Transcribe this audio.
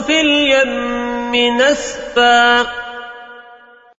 في اليم نسفا